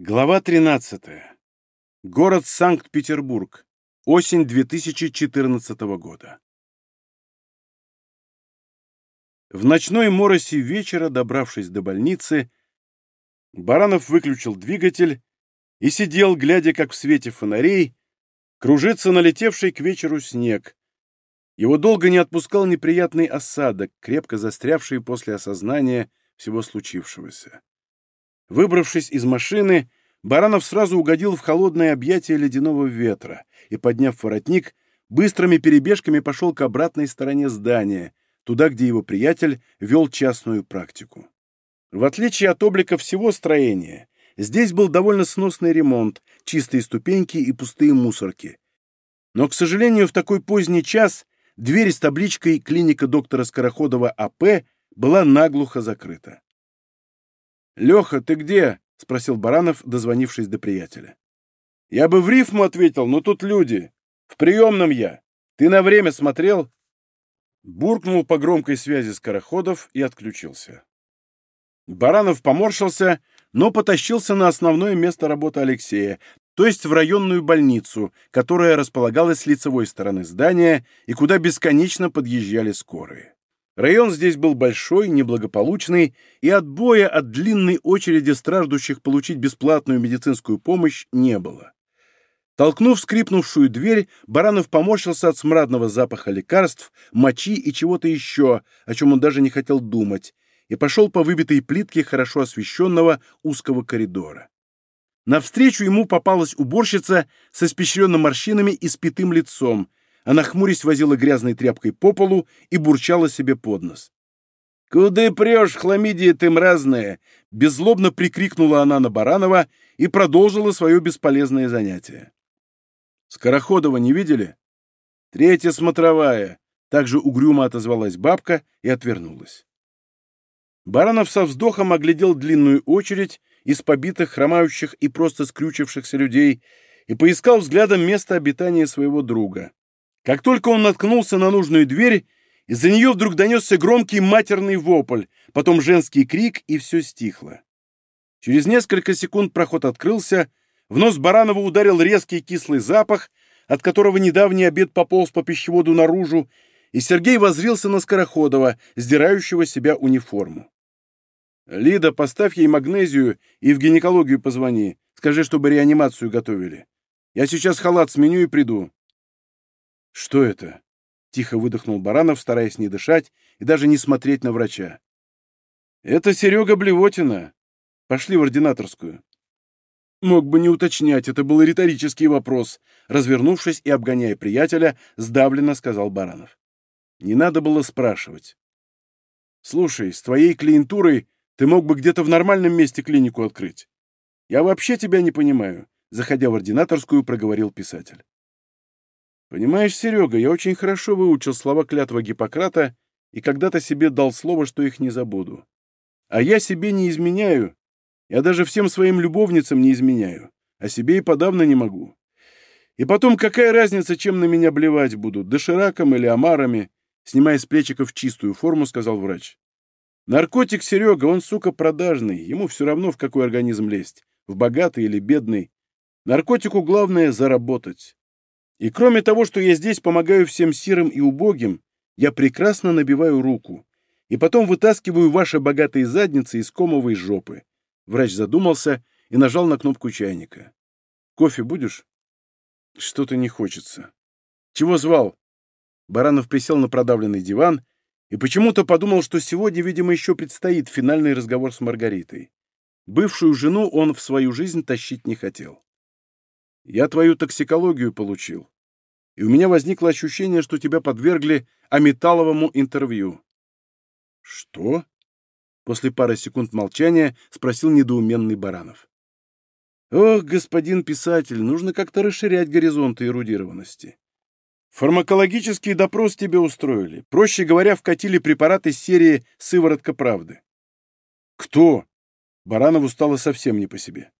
Глава 13. Город Санкт-Петербург. Осень 2014 года. В ночной моросе вечера, добравшись до больницы, Баранов выключил двигатель и сидел, глядя, как в свете фонарей кружится налетевший к вечеру снег. Его долго не отпускал неприятный осадок, крепко застрявший после осознания всего случившегося. Выбравшись из машины, Баранов сразу угодил в холодное объятие ледяного ветра и, подняв воротник, быстрыми перебежками пошел к обратной стороне здания, туда, где его приятель вел частную практику. В отличие от облика всего строения, здесь был довольно сносный ремонт, чистые ступеньки и пустые мусорки. Но, к сожалению, в такой поздний час дверь с табличкой «Клиника доктора Скороходова АП» была наглухо закрыта. «Леха, ты где?» — спросил Баранов, дозвонившись до приятеля. «Я бы в рифму ответил, но тут люди. В приемном я. Ты на время смотрел?» Буркнул по громкой связи Скороходов и отключился. Баранов поморщился, но потащился на основное место работы Алексея, то есть в районную больницу, которая располагалась с лицевой стороны здания и куда бесконечно подъезжали скорые. Район здесь был большой, неблагополучный, и отбоя от длинной очереди страждущих получить бесплатную медицинскую помощь не было. Толкнув скрипнувшую дверь, Баранов поморщился от смрадного запаха лекарств, мочи и чего-то еще, о чем он даже не хотел думать, и пошел по выбитой плитке хорошо освещенного узкого коридора. Навстречу ему попалась уборщица с испещренным морщинами и спитым лицом, она, хмурясь, возила грязной тряпкой по полу и бурчала себе под нос. «Куда прешь, хламидия ты мразная?» Беззлобно прикрикнула она на Баранова и продолжила свое бесполезное занятие. «Скороходова не видели?» «Третья смотровая», — также угрюмо отозвалась бабка и отвернулась. Баранов со вздохом оглядел длинную очередь из побитых, хромающих и просто скрючившихся людей и поискал взглядом место обитания своего друга. Как только он наткнулся на нужную дверь, из-за нее вдруг донесся громкий матерный вопль, потом женский крик, и все стихло. Через несколько секунд проход открылся, в нос Баранова ударил резкий кислый запах, от которого недавний обед пополз по пищеводу наружу, и Сергей возрился на Скороходова, сдирающего себя униформу. «Лида, поставь ей магнезию и в гинекологию позвони. Скажи, чтобы реанимацию готовили. Я сейчас халат сменю и приду». «Что это?» — тихо выдохнул Баранов, стараясь не дышать и даже не смотреть на врача. «Это Серега Блевотина. Пошли в ординаторскую». Мог бы не уточнять, это был риторический вопрос. Развернувшись и обгоняя приятеля, сдавленно сказал Баранов. Не надо было спрашивать. «Слушай, с твоей клиентурой ты мог бы где-то в нормальном месте клинику открыть. Я вообще тебя не понимаю», — заходя в ординаторскую, проговорил писатель. Понимаешь, Серега, я очень хорошо выучил слова клятва Гиппократа и когда-то себе дал слово, что их не забуду. А я себе не изменяю. Я даже всем своим любовницам не изменяю. А себе и подавно не могу. И потом, какая разница, чем на меня блевать будут, дошираком или омарами? Снимая с плечиков чистую форму, сказал врач. Наркотик, Серега, он, сука, продажный. Ему все равно, в какой организм лезть. В богатый или бедный. Наркотику главное — заработать. И кроме того, что я здесь помогаю всем сирым и убогим, я прекрасно набиваю руку и потом вытаскиваю ваши богатые задницы из комовой жопы. Врач задумался и нажал на кнопку чайника. Кофе будешь? Что-то не хочется. Чего звал? Баранов присел на продавленный диван и почему-то подумал, что сегодня, видимо, еще предстоит финальный разговор с Маргаритой. Бывшую жену он в свою жизнь тащить не хотел. Я твою токсикологию получил. И у меня возникло ощущение, что тебя подвергли аметалловому интервью. Что? После пары секунд молчания спросил недоуменный Баранов. Ох, господин писатель, нужно как-то расширять горизонты эрудированности. Фармакологический допрос тебе устроили. Проще говоря, вкатили препарат из серии «Сыворотка правды». Кто? Баранову стало совсем не по себе.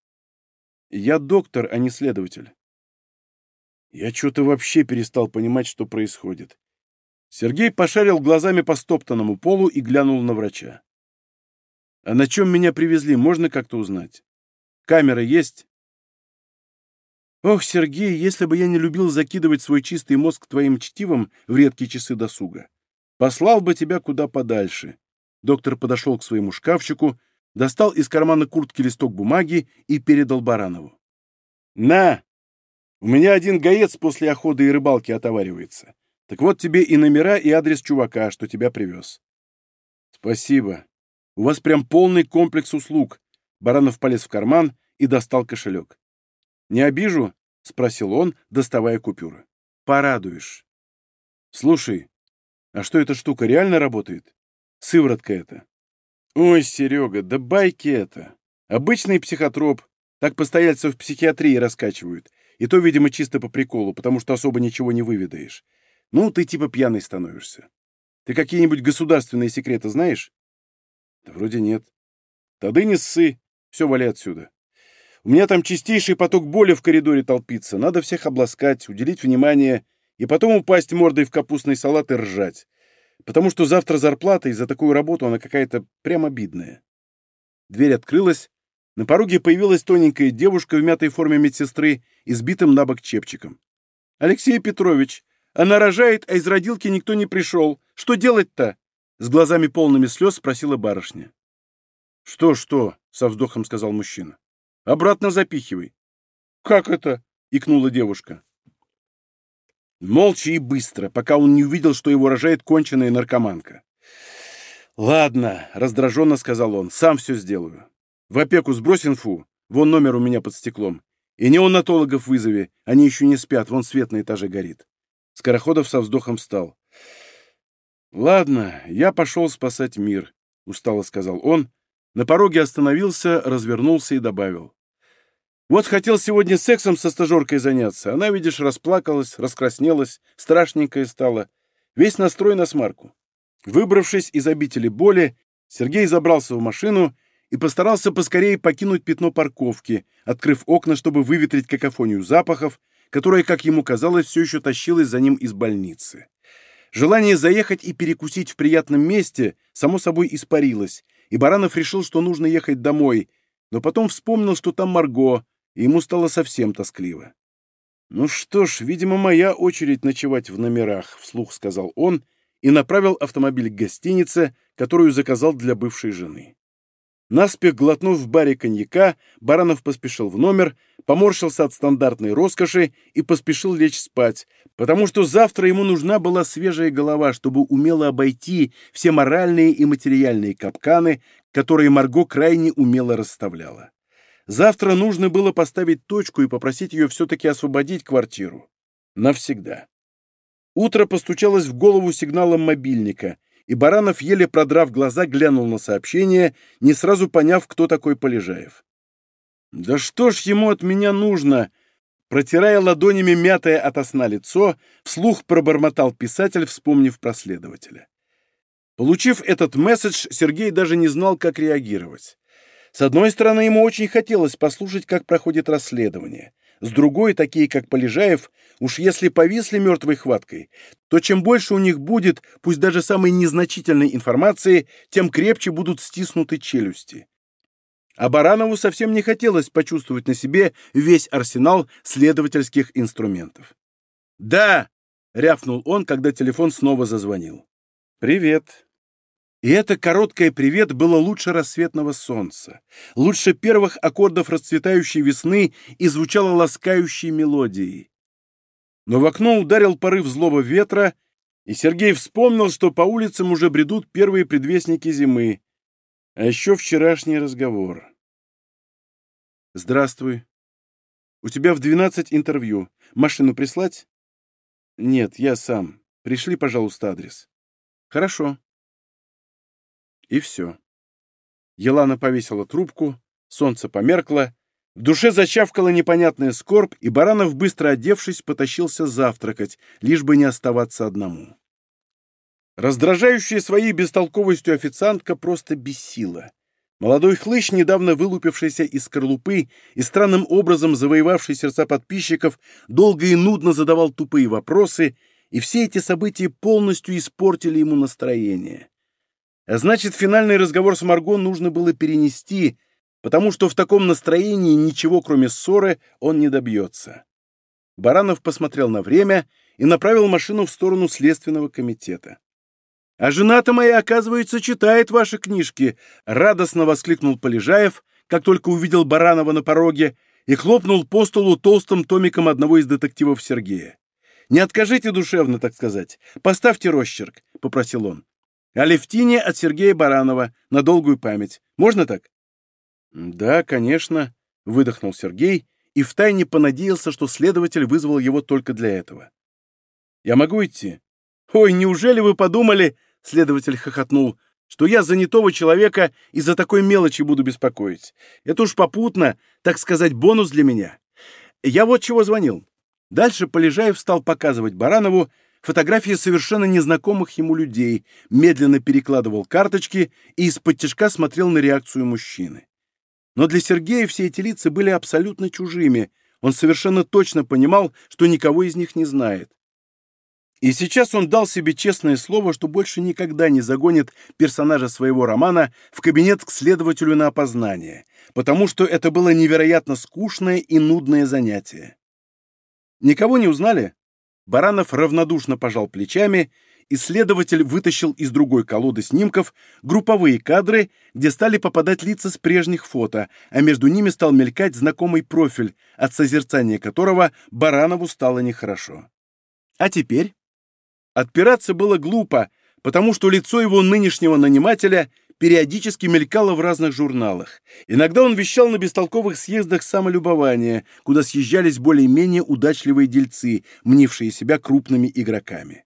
Я доктор, а не следователь. Я что-то вообще перестал понимать, что происходит. Сергей пошарил глазами по стоптанному полу и глянул на врача. А на чем меня привезли, можно как-то узнать? Камера есть?» «Ох, Сергей, если бы я не любил закидывать свой чистый мозг твоим чтивом в редкие часы досуга, послал бы тебя куда подальше». Доктор подошел к своему шкафчику, достал из кармана куртки листок бумаги и передал Баранову. «На! У меня один гаец после охоты и рыбалки отоваривается. Так вот тебе и номера, и адрес чувака, что тебя привез». «Спасибо. У вас прям полный комплекс услуг». Баранов полез в карман и достал кошелек. «Не обижу?» — спросил он, доставая купюры. «Порадуешь». «Слушай, а что эта штука реально работает? Сыворотка это?» «Ой, Серега, да байки это. Обычный психотроп. Так постояльцев в психиатрии раскачивают. И то, видимо, чисто по приколу, потому что особо ничего не выведаешь. Ну, ты типа пьяный становишься. Ты какие-нибудь государственные секреты знаешь? Да вроде нет. Тады не ссы. Все, вали отсюда. У меня там чистейший поток боли в коридоре толпится. Надо всех обласкать, уделить внимание и потом упасть мордой в капустный салат и ржать. Потому что завтра зарплата, и за такую работу она какая-то прям обидная. Дверь открылась. На пороге появилась тоненькая девушка в мятой форме медсестры и сбитым на бок чепчиком. «Алексей Петрович, она рожает, а из родилки никто не пришел. Что делать-то?» С глазами полными слез спросила барышня. «Что, что?» — со вздохом сказал мужчина. «Обратно запихивай». «Как это?» — икнула девушка. Молча и быстро, пока он не увидел, что его рожает конченая наркоманка. «Ладно», — раздраженно сказал он, — «сам все сделаю. В опеку сбрось инфу, вон номер у меня под стеклом. И неонатологов вызови, они еще не спят, вон свет на этаже горит». Скороходов со вздохом встал. «Ладно, я пошел спасать мир», — устало сказал он. На пороге остановился, развернулся и добавил. «Вот хотел сегодня сексом со стажеркой заняться. Она, видишь, расплакалась, раскраснелась, страшненькая стала. Весь настрой на смарку. Выбравшись из обители боли, Сергей забрался в машину и постарался поскорее покинуть пятно парковки, открыв окна, чтобы выветрить какофонию запахов, которая, как ему казалось, все еще тащилась за ним из больницы. Желание заехать и перекусить в приятном месте, само собой, испарилось, и Баранов решил, что нужно ехать домой, но потом вспомнил, что там Марго, и ему стало совсем тоскливо. «Ну что ж, видимо, моя очередь ночевать в номерах», — вслух сказал он и направил автомобиль к гостинице, которую заказал для бывшей жены. Наспех глотнув в баре коньяка, Баранов поспешил в номер, поморщился от стандартной роскоши и поспешил лечь спать, потому что завтра ему нужна была свежая голова, чтобы умело обойти все моральные и материальные капканы, которые Марго крайне умело расставляла. Завтра нужно было поставить точку и попросить ее все-таки освободить квартиру. Навсегда. Утро постучалось в голову сигналом мобильника — и Баранов, еле продрав глаза, глянул на сообщение, не сразу поняв, кто такой Полежаев. «Да что ж ему от меня нужно?» Протирая ладонями мятое от сна лицо, вслух пробормотал писатель, вспомнив про. Получив этот месседж, Сергей даже не знал, как реагировать. С одной стороны, ему очень хотелось послушать, как проходит расследование. С другой, такие как Полежаев, уж если повисли мертвой хваткой, то чем больше у них будет, пусть даже самой незначительной информации, тем крепче будут стиснуты челюсти. А Баранову совсем не хотелось почувствовать на себе весь арсенал следовательских инструментов. «Да!» — рявкнул он, когда телефон снова зазвонил. «Привет!» И это короткое «привет» было лучше рассветного солнца, лучше первых аккордов расцветающей весны и звучало ласкающей мелодией. Но в окно ударил порыв злого ветра, и Сергей вспомнил, что по улицам уже бредут первые предвестники зимы, а еще вчерашний разговор. «Здравствуй. У тебя в двенадцать интервью. Машину прислать?» «Нет, я сам. Пришли, пожалуйста, адрес». «Хорошо». И все. Елана повесила трубку, солнце померкло, в душе зачавкала непонятная скорбь, и Баранов, быстро одевшись, потащился завтракать, лишь бы не оставаться одному. Раздражающая своей бестолковостью официантка просто бесила. Молодой хлыщ, недавно вылупившийся из скорлупы и странным образом завоевавший сердца подписчиков, долго и нудно задавал тупые вопросы, и все эти события полностью испортили ему настроение. Значит, финальный разговор с Марго нужно было перенести, потому что в таком настроении ничего, кроме ссоры, он не добьется. Баранов посмотрел на время и направил машину в сторону Следственного комитета. «А жена-то моя, оказывается, читает ваши книжки!» — радостно воскликнул Полежаев, как только увидел Баранова на пороге, и хлопнул по столу толстым томиком одного из детективов Сергея. «Не откажите душевно, так сказать. Поставьте росчерк», — попросил он. «О Левтине от Сергея Баранова, на долгую память. Можно так?» «Да, конечно», — выдохнул Сергей и втайне понадеялся, что следователь вызвал его только для этого. «Я могу идти?» «Ой, неужели вы подумали...» — следователь хохотнул что я занятого человека из-за такой мелочи буду беспокоить. Это уж попутно, так сказать, бонус для меня. Я вот чего звонил. Дальше Полежаев стал показывать Баранову фотографии совершенно незнакомых ему людей, медленно перекладывал карточки и из-под тяжка смотрел на реакцию мужчины. Но для Сергея все эти лица были абсолютно чужими. Он совершенно точно понимал, что никого из них не знает. И сейчас он дал себе честное слово, что больше никогда не загонит персонажа своего романа в кабинет к следователю на опознание, потому что это было невероятно скучное и нудное занятие. Никого не узнали? Баранов равнодушно пожал плечами, и следователь вытащил из другой колоды снимков групповые кадры, где стали попадать лица с прежних фото, а между ними стал мелькать знакомый профиль, от созерцания которого Баранову стало нехорошо. А теперь? Отпираться было глупо, потому что лицо его нынешнего нанимателя периодически мелькало в разных журналах. Иногда он вещал на бестолковых съездах самолюбования, куда съезжались более-менее удачливые дельцы, мнившие себя крупными игроками.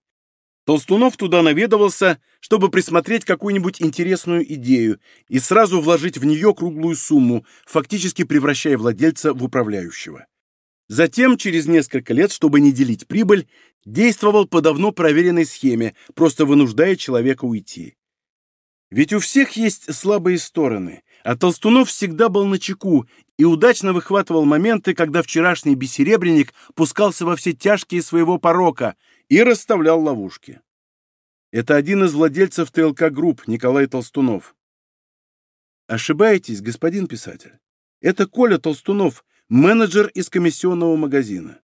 Толстунов туда наведывался, чтобы присмотреть какую-нибудь интересную идею и сразу вложить в нее круглую сумму, фактически превращая владельца в управляющего. Затем, через несколько лет, чтобы не делить прибыль, действовал по давно проверенной схеме, просто вынуждая человека уйти. Ведь у всех есть слабые стороны, а Толстунов всегда был на чеку и удачно выхватывал моменты, когда вчерашний бессеребренник пускался во все тяжкие своего порока и расставлял ловушки. Это один из владельцев ТЛК Групп, Николай Толстунов. Ошибаетесь, господин писатель. Это Коля Толстунов, менеджер из комиссионного магазина.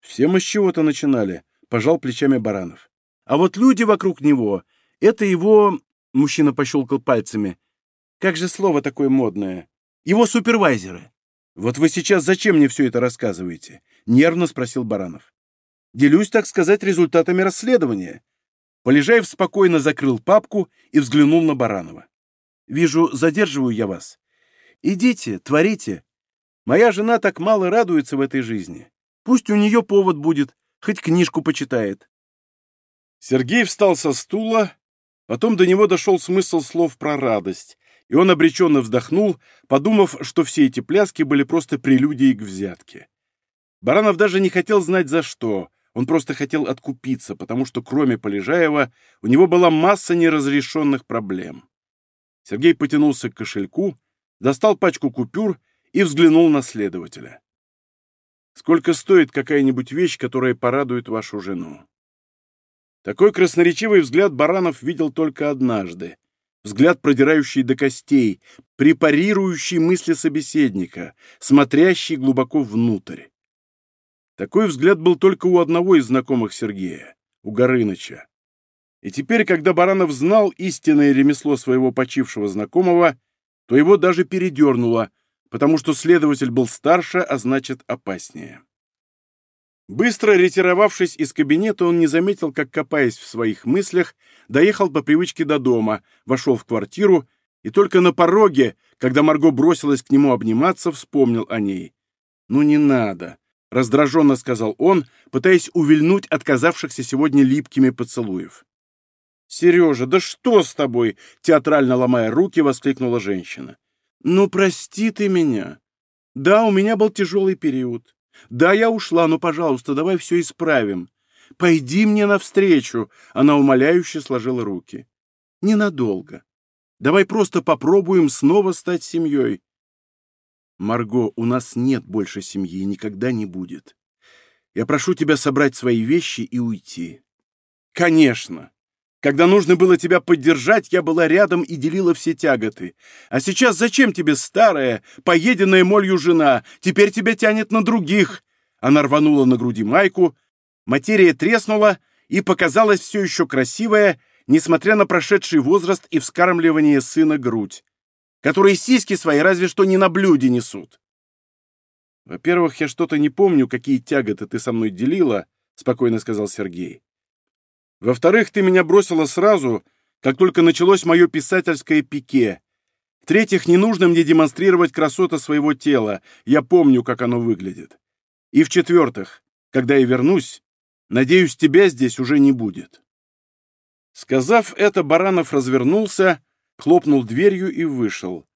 Все мы с чего-то начинали, пожал плечами Баранов. А вот люди вокруг него, это его... Мужчина пощелкал пальцами. Как же слово такое модное? Его супервайзеры. Вот вы сейчас зачем мне все это рассказываете? Нервно спросил Баранов. Делюсь, так сказать, результатами расследования. Полежаев спокойно закрыл папку и взглянул на Баранова. «Вижу, задерживаю я вас. Идите, творите, Моя жена так мало радуется в этой жизни. Пусть у нее повод будет, хоть книжку почитает. Сергей встал со стула, потом до него дошел смысл слов про радость, и он обреченно вздохнул, подумав, что все эти пляски были просто прелюдией к взятке. Баранов даже не хотел знать за что, он просто хотел откупиться, потому что кроме Полежаева у него была масса неразрешенных проблем. Сергей потянулся к кошельку, достал пачку купюр и взглянул на следователя. «Сколько стоит какая-нибудь вещь, которая порадует вашу жену?» Такой красноречивый взгляд Баранов видел только однажды. Взгляд, продирающий до костей, препарирующий мысли собеседника, смотрящий глубоко внутрь. Такой взгляд был только у одного из знакомых Сергея, у Горыныча. И теперь, когда Баранов знал истинное ремесло своего почившего знакомого, то его даже передернуло, потому что следователь был старше, а значит опаснее. Быстро ретировавшись из кабинета, он не заметил, как, копаясь в своих мыслях, доехал по привычке до дома, вошел в квартиру и только на пороге, когда Марго бросилась к нему обниматься, вспомнил о ней. «Ну не надо», — раздраженно сказал он, пытаясь увильнуть от казавшихся сегодня липкими поцелуев. «Сережа, да что с тобой?» — театрально ломая руки, воскликнула женщина. «Ну, прости ты меня. Да, у меня был тяжелый период. Да, я ушла, но, пожалуйста, давай все исправим. Пойди мне навстречу!» Она умоляюще сложила руки. «Ненадолго. Давай просто попробуем снова стать семьей». «Марго, у нас нет больше семьи и никогда не будет. Я прошу тебя собрать свои вещи и уйти». «Конечно. Когда нужно было тебя поддержать, я была рядом и делила все тяготы. А сейчас зачем тебе старая, поеденная молью жена? Теперь тебя тянет на других. Она рванула на груди майку, материя треснула и показалась все еще красивая, несмотря на прошедший возраст и вскармливание сына грудь, которые сиськи свои разве что не на блюде несут. «Во-первых, я что-то не помню, какие тяготы ты со мной делила», — спокойно сказал Сергей. «Во-вторых, ты меня бросила сразу, как только началось мое писательское пике. В-третьих, не нужно мне демонстрировать красоту своего тела, я помню, как оно выглядит. И в-четвертых, когда я вернусь, надеюсь, тебя здесь уже не будет». Сказав это, Баранов развернулся, хлопнул дверью и вышел.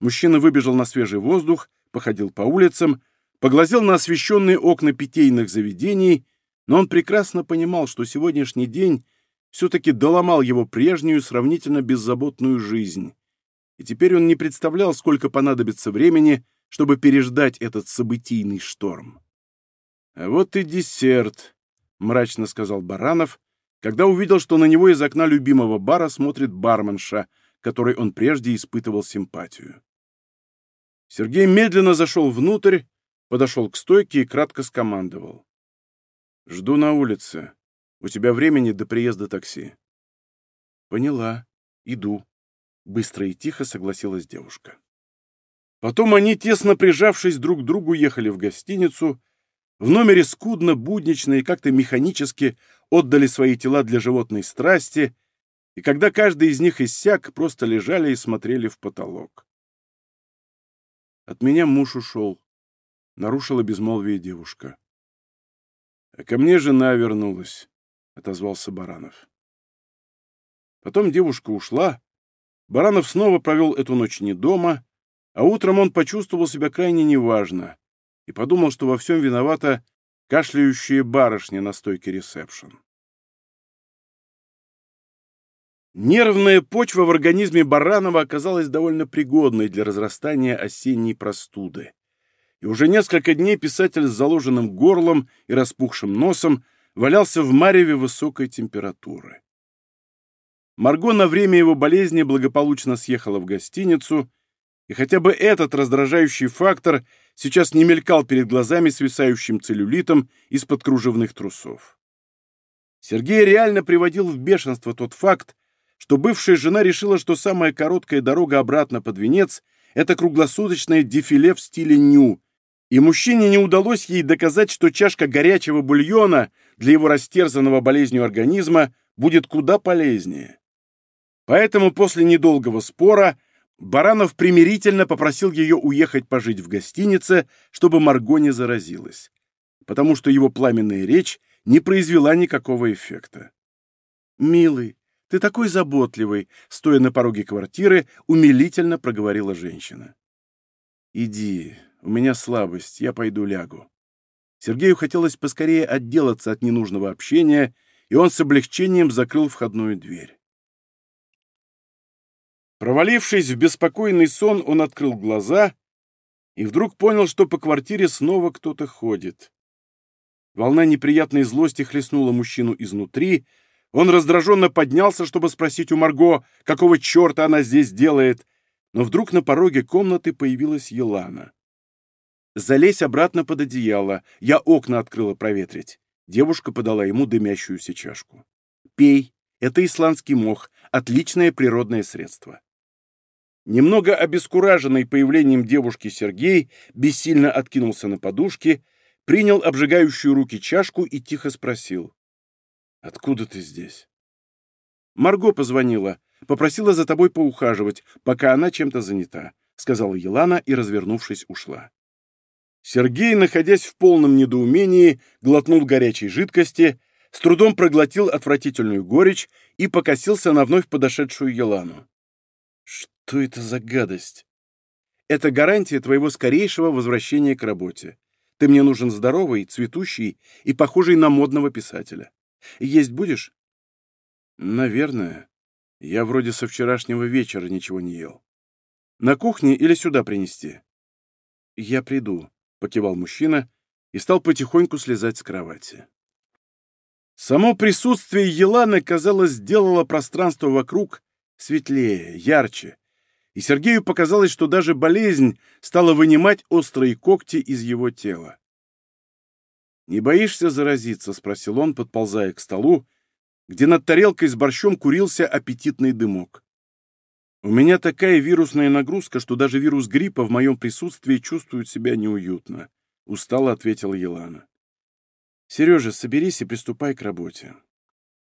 Мужчина выбежал на свежий воздух, походил по улицам, поглазел на освещенные окна питейных заведений, но он прекрасно понимал, что сегодняшний день все-таки доломал его прежнюю сравнительно беззаботную жизнь. И теперь он не представлял, сколько понадобится времени, чтобы переждать этот событийный шторм. «А вот и десерт», — мрачно сказал Баранов, когда увидел, что на него из окна любимого бара смотрит барменша, которой он прежде испытывал симпатию. Сергей медленно зашел внутрь, подошел к стойке и кратко скомандовал. «Жду на улице. У тебя времени до приезда такси». «Поняла. Иду», — быстро и тихо согласилась девушка. Потом они, тесно прижавшись друг к другу, ехали в гостиницу. В номере скудно, буднично и как-то механически отдали свои тела для животной страсти, и когда каждый из них иссяк, просто лежали и смотрели в потолок. От меня муж ушел нарушила безмолвие девушка. «А ко мне жена вернулась», — отозвался Баранов. Потом девушка ушла, Баранов снова провел эту ночь не дома, а утром он почувствовал себя крайне неважно и подумал, что во всем виновата кашляющая барышня на стойке ресепшн. Нервная почва в организме Баранова оказалась довольно пригодной для разрастания осенней простуды и уже несколько дней писатель с заложенным горлом и распухшим носом валялся в мареве высокой температуры. Марго на время его болезни благополучно съехала в гостиницу, и хотя бы этот раздражающий фактор сейчас не мелькал перед глазами свисающим целлюлитом из-под кружевных трусов. Сергей реально приводил в бешенство тот факт, что бывшая жена решила, что самая короткая дорога обратно под венец — это круглосуточное дефиле в стиле ню, и мужчине не удалось ей доказать, что чашка горячего бульона для его растерзанного болезнью организма будет куда полезнее. Поэтому после недолгого спора Баранов примирительно попросил ее уехать пожить в гостинице, чтобы Марго не заразилась, потому что его пламенная речь не произвела никакого эффекта. «Милый, ты такой заботливый», — стоя на пороге квартиры, умилительно проговорила женщина. «Иди, у меня слабость, я пойду лягу. Сергею хотелось поскорее отделаться от ненужного общения, и он с облегчением закрыл входную дверь. Провалившись в беспокойный сон, он открыл глаза и вдруг понял, что по квартире снова кто-то ходит. Волна неприятной злости хлестнула мужчину изнутри, он раздраженно поднялся, чтобы спросить у Марго, какого черта она здесь делает, но вдруг на пороге комнаты появилась Елана. Залезь обратно под одеяло. Я окна открыла проветрить. Девушка подала ему дымящуюся чашку. Пей. Это исландский мох. Отличное природное средство. Немного обескураженный появлением девушки Сергей бессильно откинулся на подушке, принял обжигающую руки чашку и тихо спросил. «Откуда ты здесь?» «Марго позвонила. Попросила за тобой поухаживать, пока она чем-то занята», — сказала Елана и, развернувшись, ушла. Сергей, находясь в полном недоумении, глотнул горячей жидкости, с трудом проглотил отвратительную горечь и покосился на вновь подошедшую Елану. «Что это за гадость?» «Это гарантия твоего скорейшего возвращения к работе. Ты мне нужен здоровый, цветущий и похожий на модного писателя. Есть будешь?» «Наверное. Я вроде со вчерашнего вечера ничего не ел. На кухне или сюда принести?» «Я приду», покивал мужчина и стал потихоньку слезать с кровати. Само присутствие Еланы, казалось, сделало пространство вокруг светлее, ярче, и Сергею показалось, что даже болезнь стала вынимать острые когти из его тела. «Не боишься заразиться?» — спросил он, подползая к столу, где над тарелкой с борщом курился аппетитный дымок. «У меня такая вирусная нагрузка, что даже вирус гриппа в моем присутствии чувствует себя неуютно», — устало ответила Елана. «Сережа, соберись и приступай к работе.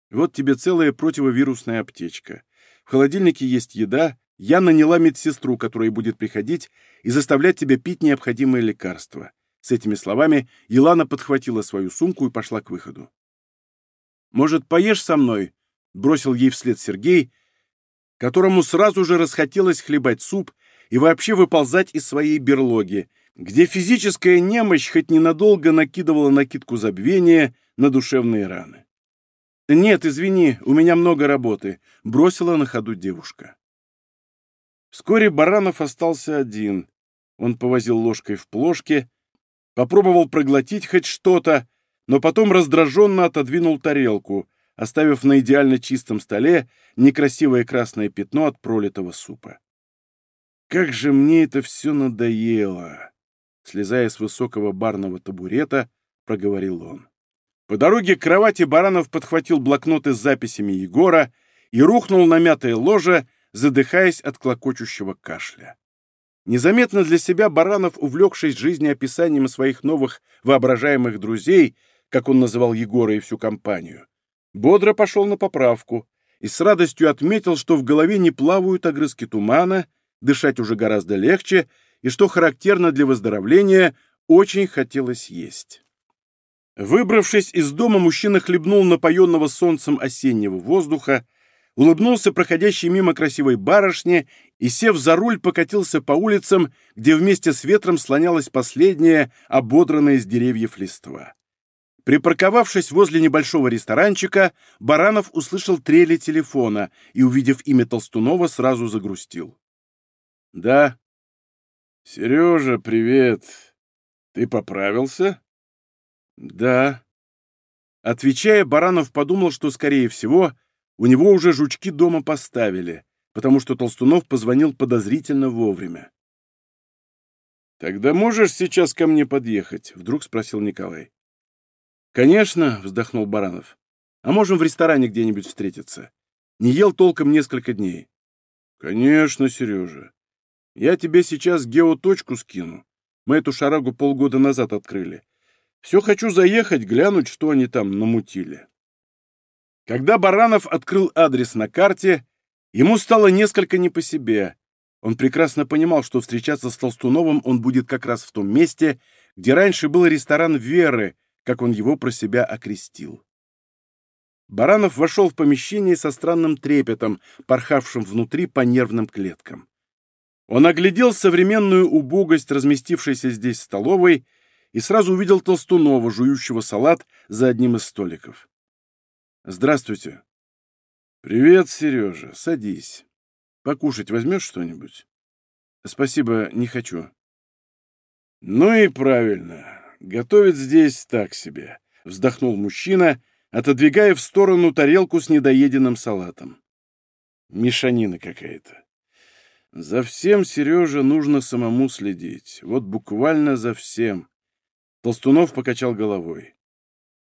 Вот тебе целая противовирусная аптечка. В холодильнике есть еда, я наняла медсестру, которая будет приходить и заставлять тебя пить необходимые лекарства. С этими словами Елана подхватила свою сумку и пошла к выходу. «Может, поешь со мной?» — бросил ей вслед Сергей, которому сразу же расхотелось хлебать суп и вообще выползать из своей берлоги, где физическая немощь хоть ненадолго накидывала накидку забвения на душевные раны. «Нет, извини, у меня много работы», — бросила на ходу девушка. Вскоре Баранов остался один. Он повозил ложкой в плошке, попробовал проглотить хоть что-то, но потом раздраженно отодвинул тарелку, оставив на идеально чистом столе некрасивое красное пятно от пролитого супа. «Как же мне это все надоело!» Слезая с высокого барного табурета, проговорил он. По дороге к кровати Баранов подхватил блокноты с записями Егора и рухнул на мятое ложе, задыхаясь от клокочущего кашля. Незаметно для себя Баранов, увлекшись жизнеописанием своих новых воображаемых друзей, как он называл Егора и всю компанию, бодро пошел на поправку и с радостью отметил, что в голове не плавают огрызки тумана, дышать уже гораздо легче, и, что характерно для выздоровления, очень хотелось есть. Выбравшись из дома, мужчина хлебнул напоенного солнцем осеннего воздуха, улыбнулся проходящей мимо красивой барышне и, сев за руль, покатился по улицам, где вместе с ветром слонялась последняя, ободранная из деревьев листва. Припарковавшись возле небольшого ресторанчика, Баранов услышал трели телефона и, увидев имя Толстунова, сразу загрустил. «Да». «Сережа, привет. Ты поправился?» «Да». Отвечая, Баранов подумал, что, скорее всего, у него уже жучки дома поставили, потому что Толстунов позвонил подозрительно вовремя. «Тогда можешь сейчас ко мне подъехать?» — вдруг спросил Николай. «Конечно», — вздохнул Баранов. «А можем в ресторане где-нибудь встретиться? Не ел толком несколько дней». «Конечно, Сережа. Я тебе сейчас геоточку скину. Мы эту шарагу полгода назад открыли. Все хочу заехать, глянуть, что они там намутили». Когда Баранов открыл адрес на карте, ему стало несколько не по себе. Он прекрасно понимал, что встречаться с Толстуновым он будет как раз в том месте, где раньше был ресторан Веры, как он его про себя окрестил. Баранов вошел в помещение со странным трепетом, порхавшим внутри по нервным клеткам. Он оглядел современную убогость, разместившейся здесь столовой, и сразу увидел Толстунова, жующего салат за одним из столиков. «Здравствуйте». «Привет, Сережа. Садись. Покушать возьмешь что-нибудь?» «Спасибо, не хочу». «Ну и правильно. Готовить здесь так себе», — вздохнул мужчина, отодвигая в сторону тарелку с недоеденным салатом. Мешанина какая-то. За всем, Сережа, нужно самому следить. Вот буквально за всем. Толстунов покачал головой.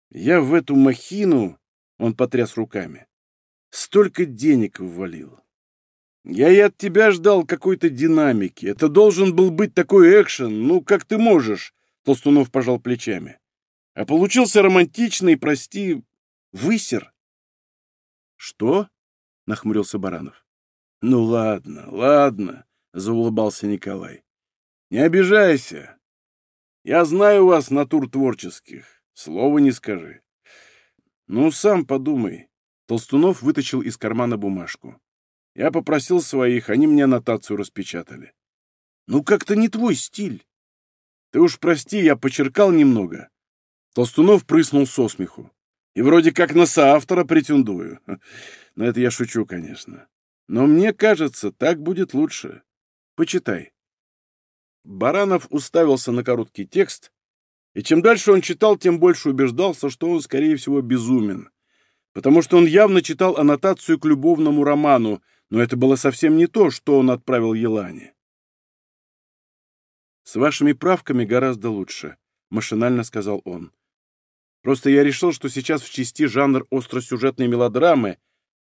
Я в эту махину он потряс руками. Столько денег ввалил. Я и от тебя ждал какой-то динамики. Это должен был быть такой экшен. Ну, как ты можешь? Толстунов пожал плечами. А получился романтичный, прости, высер. Что? Нахмурился Баранов. Ну ладно, ладно, заулыбался Николай. Не обижайся. Я знаю вас, натур творческих. Слова не скажи. «Ну, сам подумай». Толстунов вытащил из кармана бумажку. «Я попросил своих, они мне аннотацию распечатали». «Ну, как-то не твой стиль». «Ты уж прости, я почеркал немного». Толстунов прыснул со смеху. «И вроде как на соавтора претендую. Но это я шучу, конечно. Но мне кажется, так будет лучше. Почитай». Баранов уставился на короткий текст, и чем дальше он читал, тем больше убеждался, что он, скорее всего, безумен, потому что он явно читал аннотацию к любовному роману, но это было совсем не то, что он отправил Елане. «С вашими правками гораздо лучше», — машинально сказал он. «Просто я решил, что сейчас в части жанр остросюжетной мелодрамы,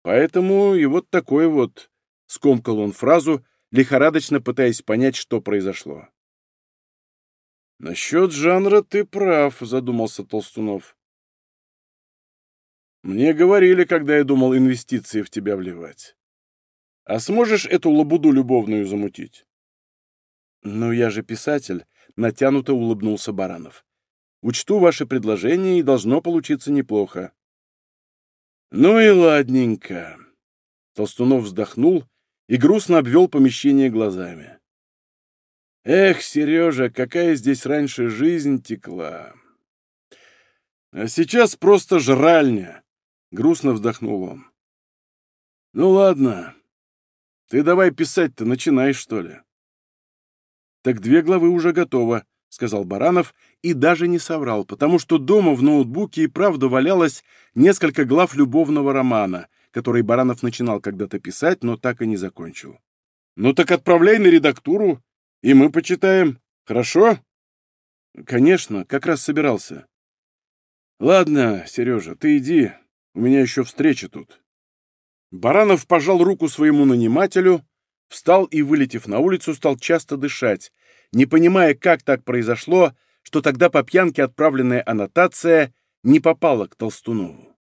поэтому и вот такой вот...» — скомкал он фразу, лихорадочно пытаясь понять, что произошло. «Насчет жанра ты прав», — задумался Толстунов. «Мне говорили, когда я думал инвестиции в тебя вливать. А сможешь эту лабуду любовную замутить?» «Ну, я же писатель», — натянуто улыбнулся Баранов. «Учту ваше предложение, и должно получиться неплохо». «Ну и ладненько». Толстунов вздохнул и грустно обвел помещение глазами. «Эх, Сережа, какая здесь раньше жизнь текла!» «А сейчас просто жральня!» — грустно вздохнул он. «Ну ладно, ты давай писать-то начинай, что ли?» «Так две главы уже готово», — сказал Баранов и даже не соврал, потому что дома в ноутбуке и правда валялось несколько глав любовного романа, который Баранов начинал когда-то писать, но так и не закончил. «Ну так отправляй на редактуру, и мы почитаем. Хорошо?» «Конечно, как раз собирался». «Ладно, Сережа, ты иди, у меня еще встреча тут». Баранов пожал руку своему нанимателю, Встал и, вылетев на улицу, стал часто дышать, не понимая, как так произошло, что тогда по пьянке отправленная аннотация не попала к Толстунову.